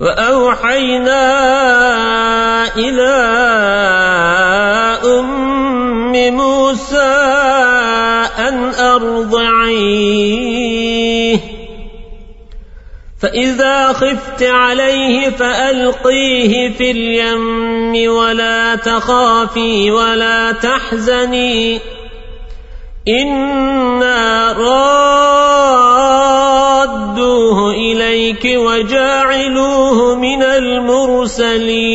وأوحينا إلى أم موسى أن أرضعيه. فإذا خفت عليه فألقيه في اليم ولا تخافي ولا تحزني. إنا إليك وجاعلوه من المرسلين.